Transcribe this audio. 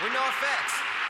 with no effects.